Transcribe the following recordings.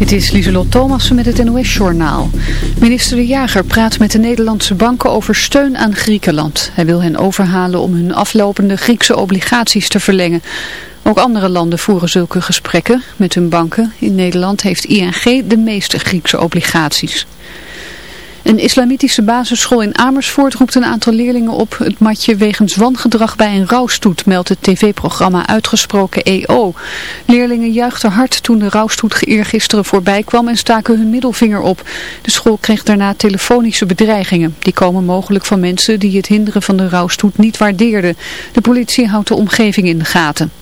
Dit is Lieselot Thomassen met het NOS-journaal. Minister De Jager praat met de Nederlandse banken over steun aan Griekenland. Hij wil hen overhalen om hun aflopende Griekse obligaties te verlengen. Ook andere landen voeren zulke gesprekken met hun banken. In Nederland heeft ING de meeste Griekse obligaties. Een islamitische basisschool in Amersfoort roept een aantal leerlingen op het matje wegens wangedrag bij een rouwstoet, meldt het tv-programma Uitgesproken EO. Leerlingen juichten hard toen de rouwstoet eergisteren voorbij kwam en staken hun middelvinger op. De school kreeg daarna telefonische bedreigingen. Die komen mogelijk van mensen die het hinderen van de rouwstoet niet waardeerden. De politie houdt de omgeving in de gaten.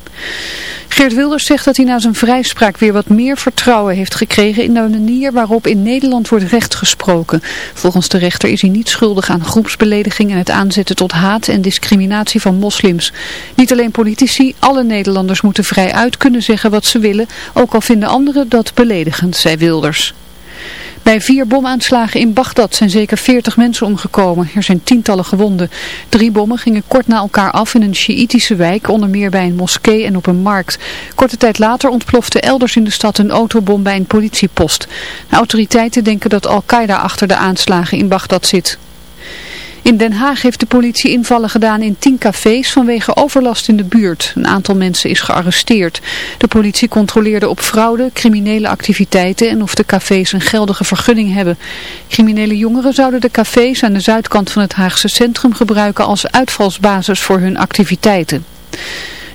Geert Wilders zegt dat hij na zijn vrijspraak weer wat meer vertrouwen heeft gekregen in de manier waarop in Nederland wordt recht gesproken. Volgens de rechter is hij niet schuldig aan groepsbelediging en het aanzetten tot haat en discriminatie van moslims. Niet alleen politici, alle Nederlanders moeten vrij uit kunnen zeggen wat ze willen, ook al vinden anderen dat beledigend, zei Wilders. Bij vier bomaanslagen in Bagdad zijn zeker 40 mensen omgekomen. Er zijn tientallen gewonden. Drie bommen gingen kort na elkaar af in een Sjiïtische wijk, onder meer bij een moskee en op een markt. Korte tijd later ontplofte elders in de stad een autobom bij een politiepost. De autoriteiten denken dat Al-Qaeda achter de aanslagen in Bagdad zit. In Den Haag heeft de politie invallen gedaan in tien cafés vanwege overlast in de buurt. Een aantal mensen is gearresteerd. De politie controleerde op fraude, criminele activiteiten en of de cafés een geldige vergunning hebben. Criminele jongeren zouden de cafés aan de zuidkant van het Haagse centrum gebruiken als uitvalsbasis voor hun activiteiten.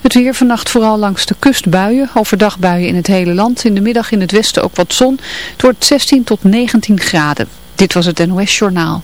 Het weer vannacht vooral langs de kust buien, overdag buien in het hele land. In de middag in het westen ook wat zon. Het wordt 16 tot 19 graden. Dit was het NOS Journaal.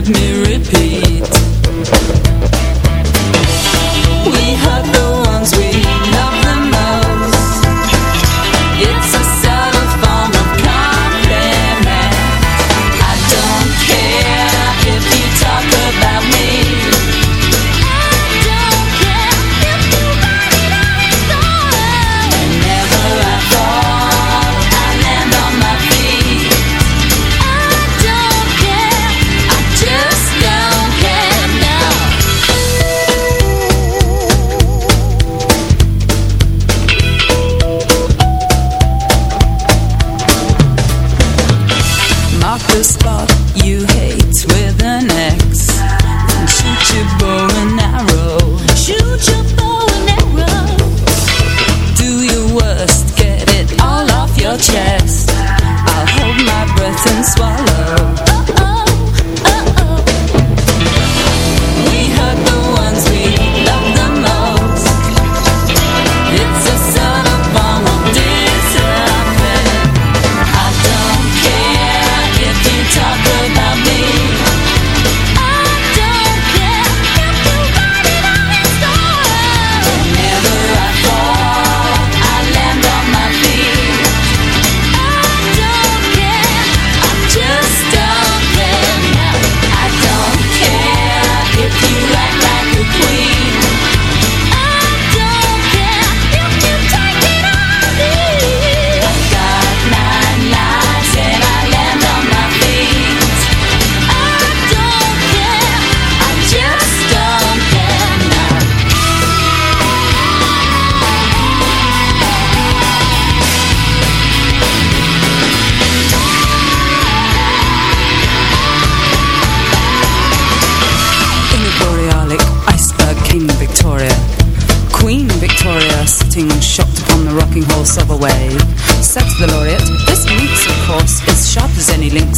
let me repeat.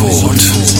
Zandvoort.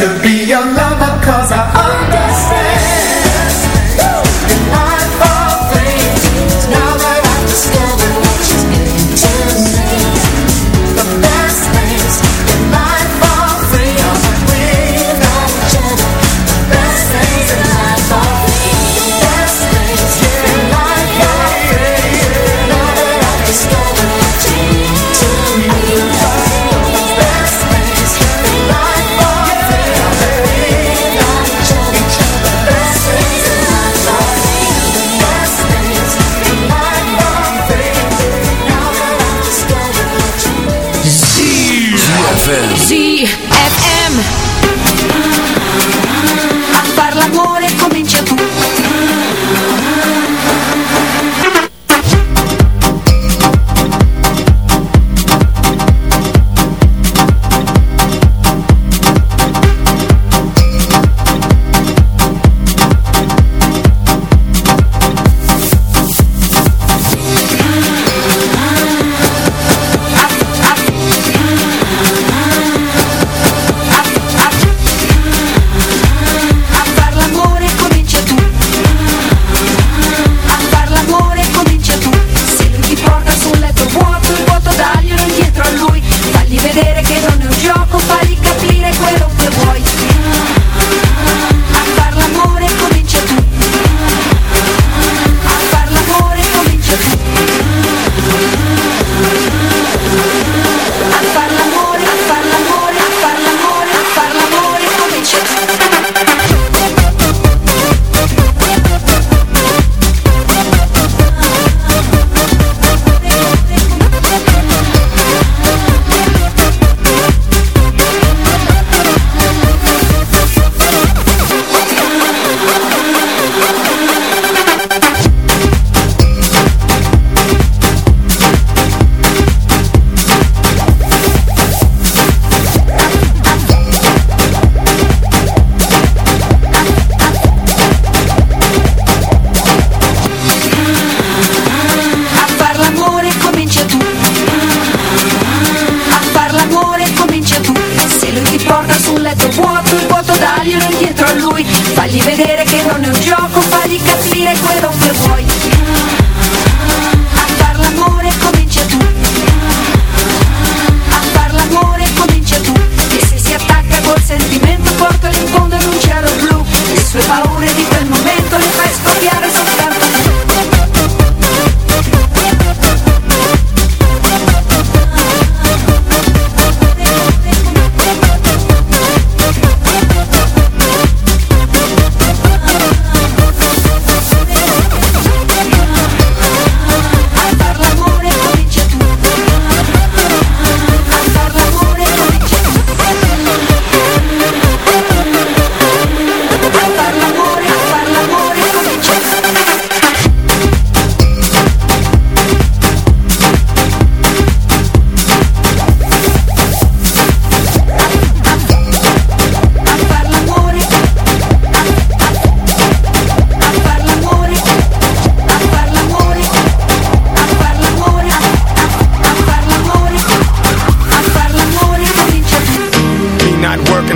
to be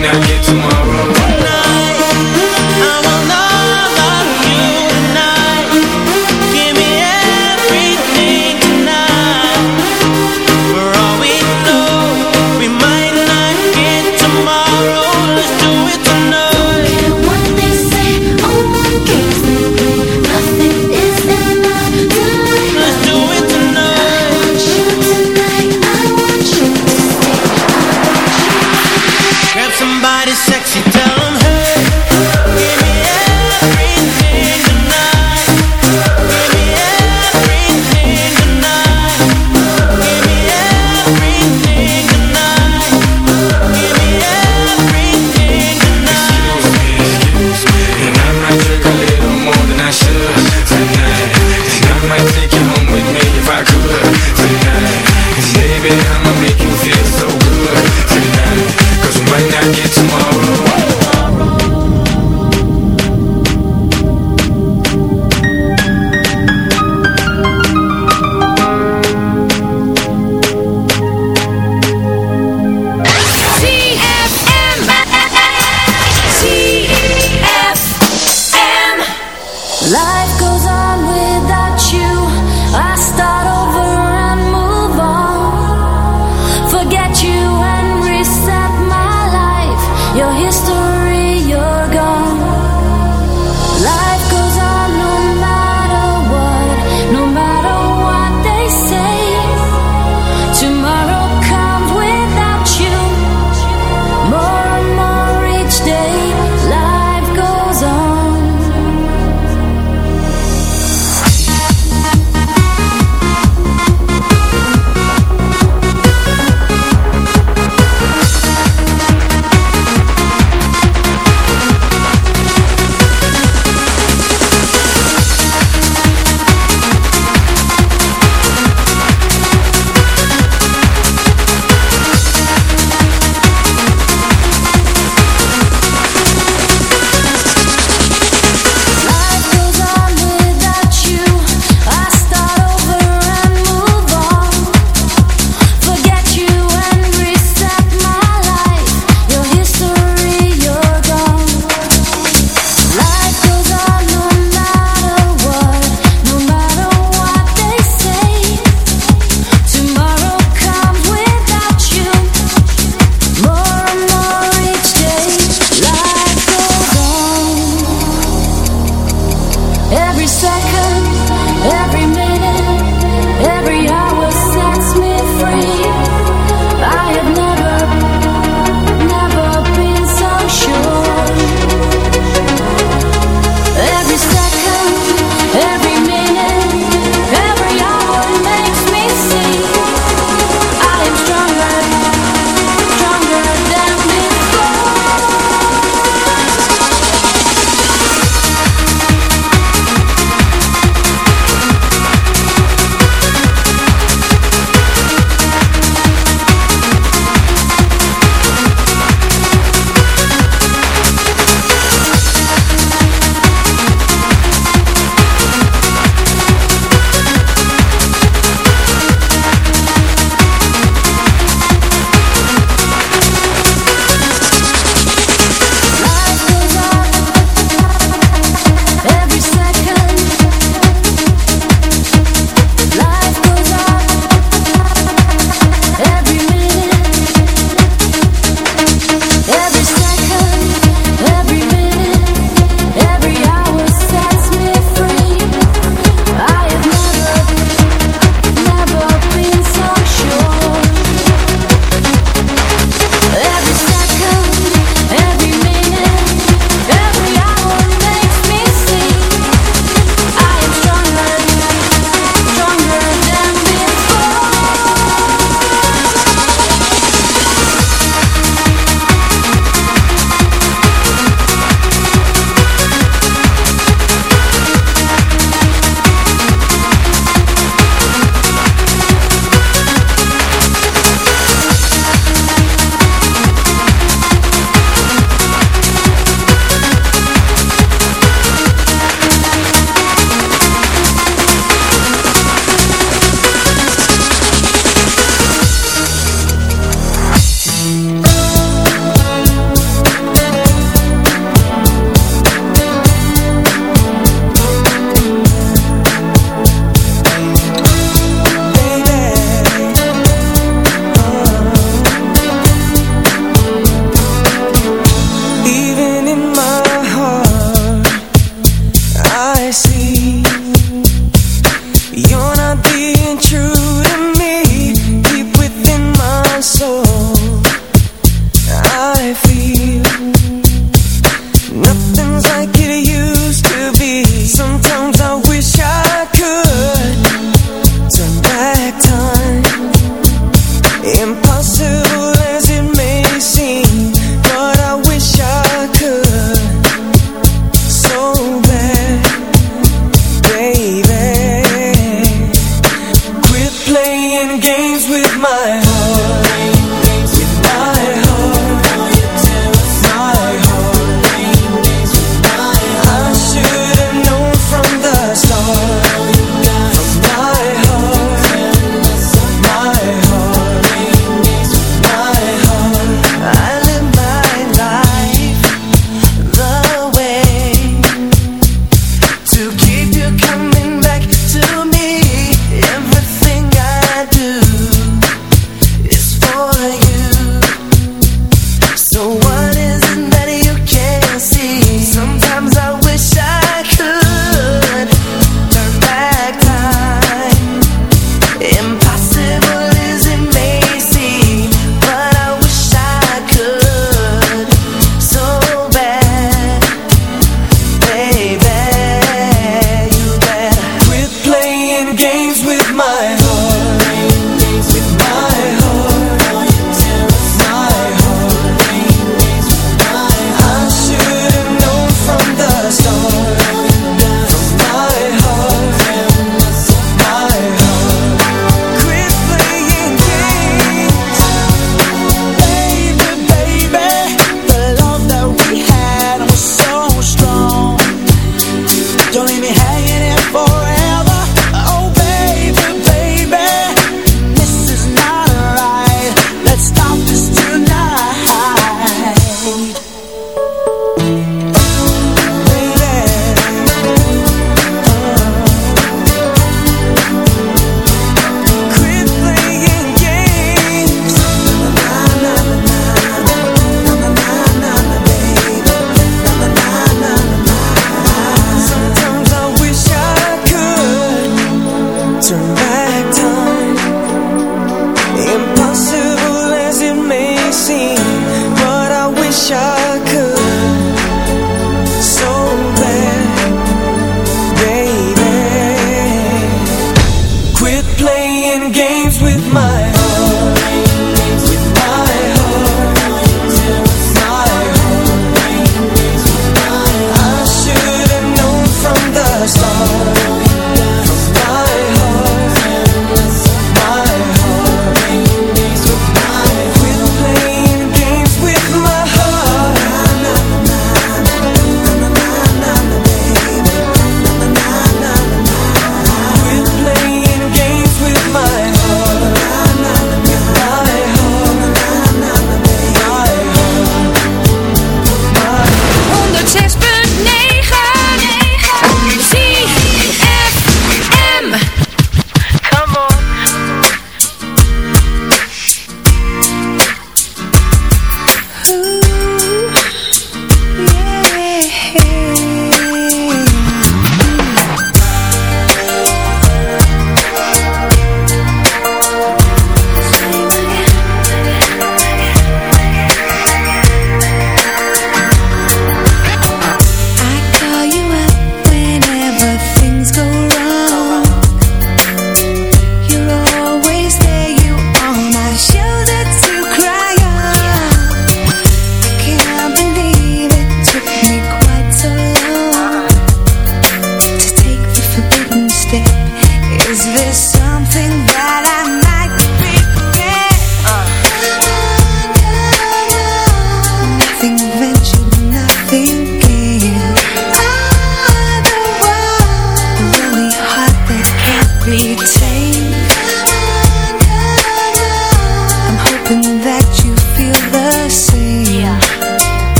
now get tomorrow.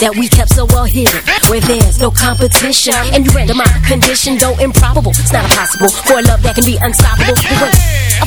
that we kept so well hidden. Where there's no competition, and you render my condition, though improbable. It's not impossible for a love that can be unstoppable.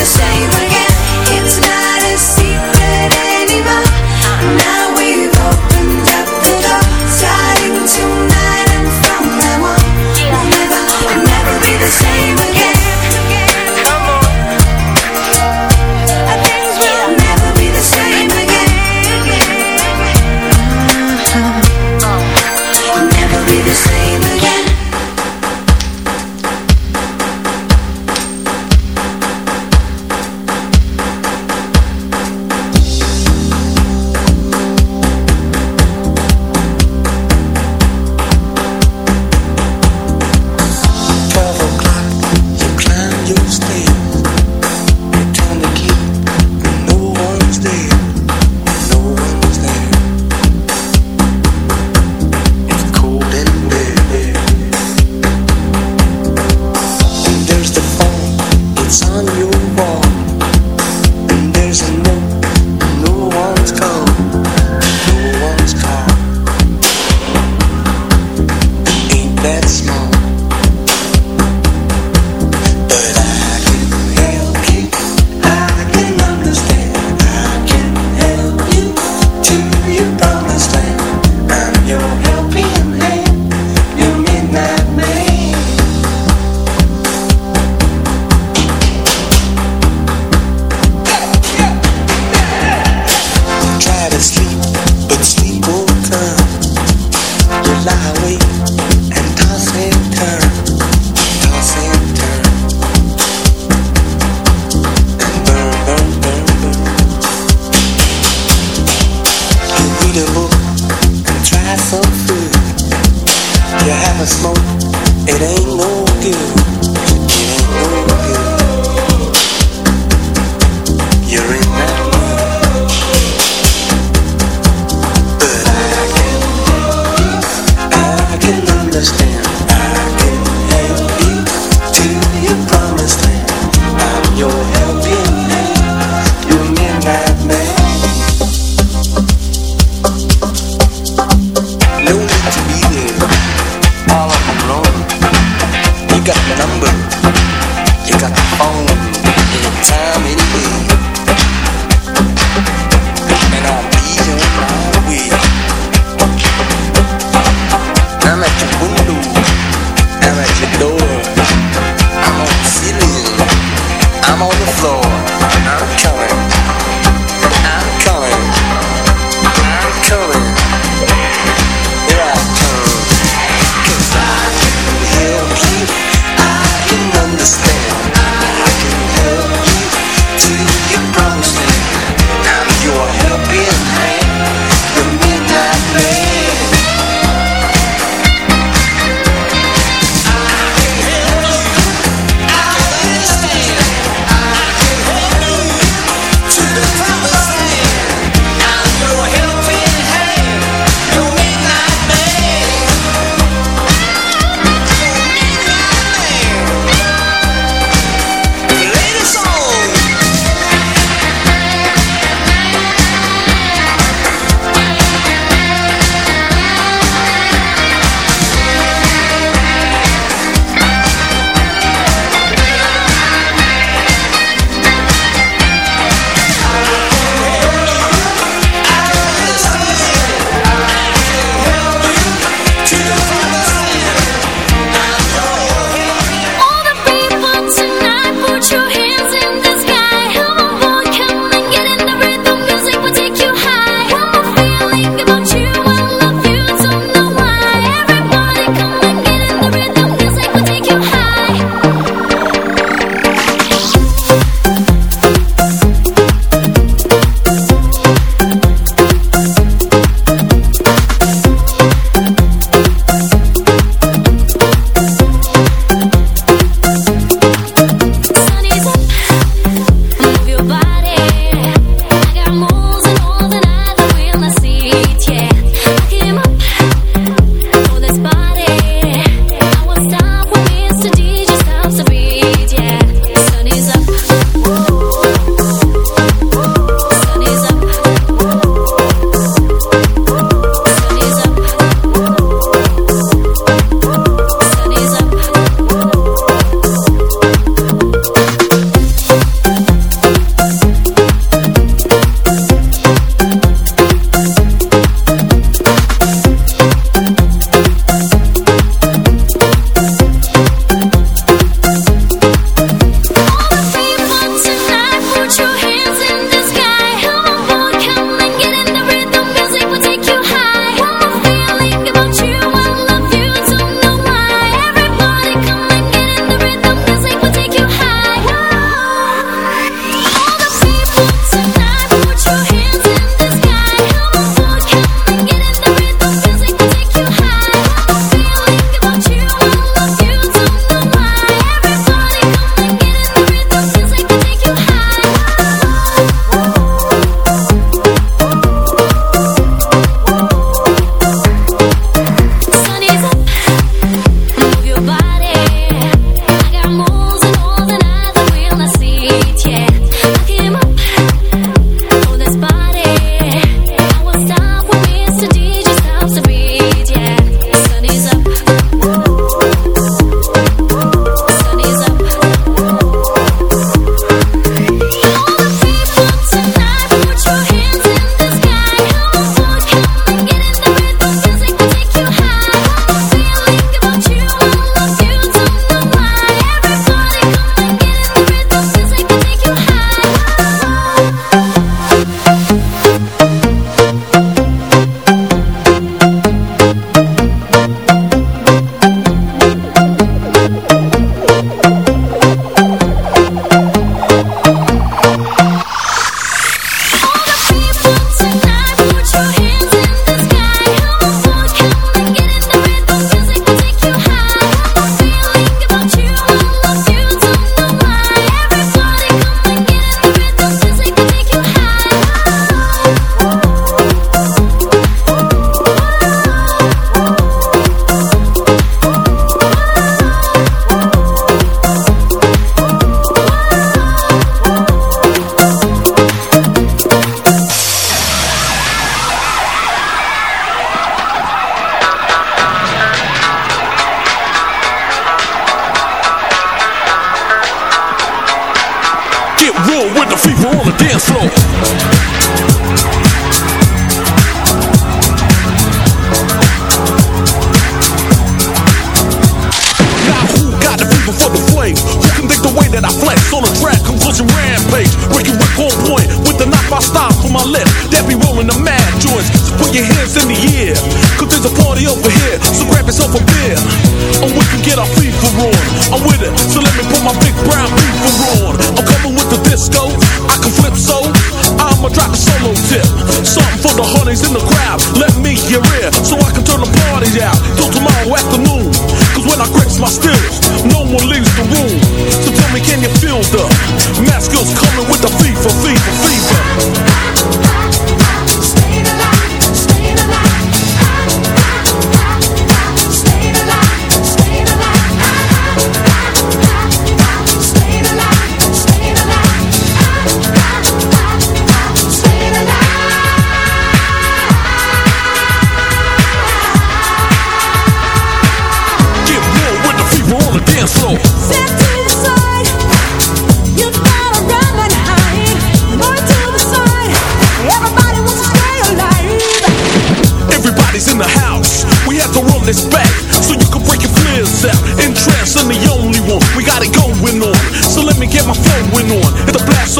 the same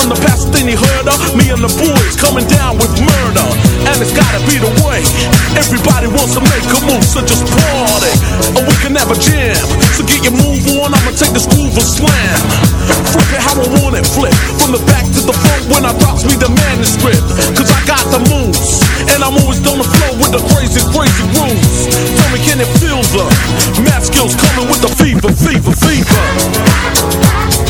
on the past thing he heard of. Me and the boys coming down with murder. And it's gotta be the way. Everybody wants to make a move, so just party. and we can have a jam. So get your move on, I'ma take this groove and slam. Flip it how I want it, flip. From the back to the front when I rocks me the manuscript. Cause I got the moves. And I'm always on the flow with the crazy, crazy rules. Tell me, can it feel the skills coming with the fever, fever, fever?